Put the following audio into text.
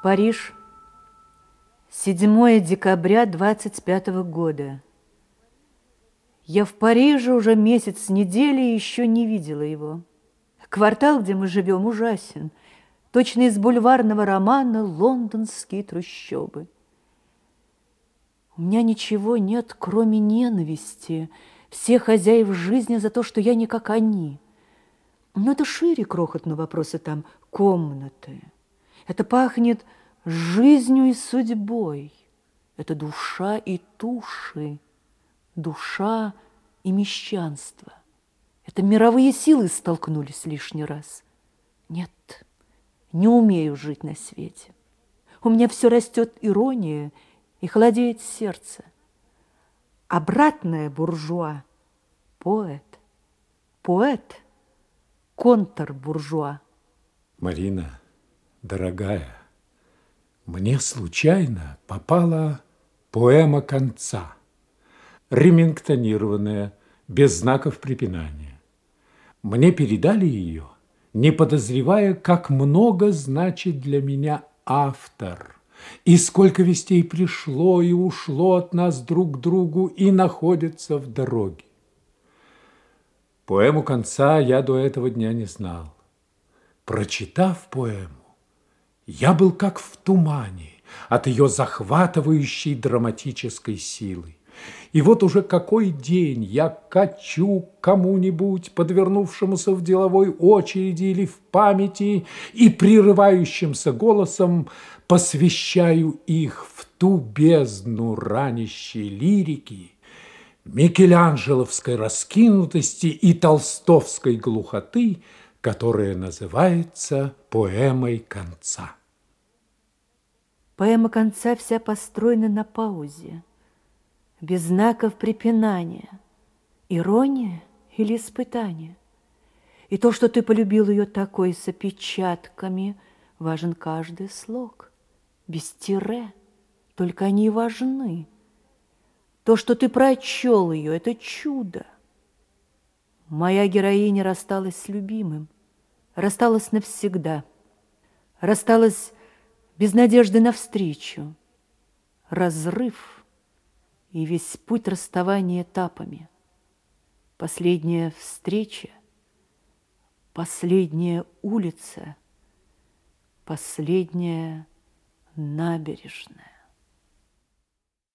Париж, 7 декабря 25 года. Я в Париже уже месяц с недели и еще не видела его. Квартал, где мы живем, ужасен. Точно из бульварного романа «Лондонские трущобы». У меня ничего нет, кроме ненависти всех хозяев жизни за то, что я не как они. Но это шире крохотного вопроса там комнаты. Это пахнет жизнью и судьбой. Это душа и туши, душа и мещанство. Это мировые силы столкнулись лишний раз. Нет, не умею жить на свете. У меня все растет ирония и холодеет сердце. Обратная буржуа – поэт, поэт – контрбуржуа. Марина – дорогая, мне случайно попала поэма конца, ремингтонированная, без знаков препинания. Мне передали ее, не подозревая, как много значит для меня автор, и сколько вестей пришло и ушло от нас друг к другу и находится в дороге. Поэму конца я до этого дня не знал. Прочитав поэму, я был как в тумане от ее захватывающей драматической силы. И вот уже какой день я качу кому-нибудь, подвернувшемуся в деловой очереди или в памяти, и прерывающимся голосом посвящаю их в ту бездну ранящей лирики, Микеланджеловской раскинутости и толстовской глухоты, которая называется поэмой конца. Поэма конца вся построена на паузе, без знаков препинания, ирония или испытание. И то, что ты полюбил ее такой с опечатками, важен каждый слог, без тире, только они важны. То, что ты прочел ее, это чудо. Моя героиня рассталась с любимым, рассталась навсегда, рассталась без надежды навстречу, разрыв и весь путь расставания этапами. Последняя встреча, последняя улица, последняя набережная.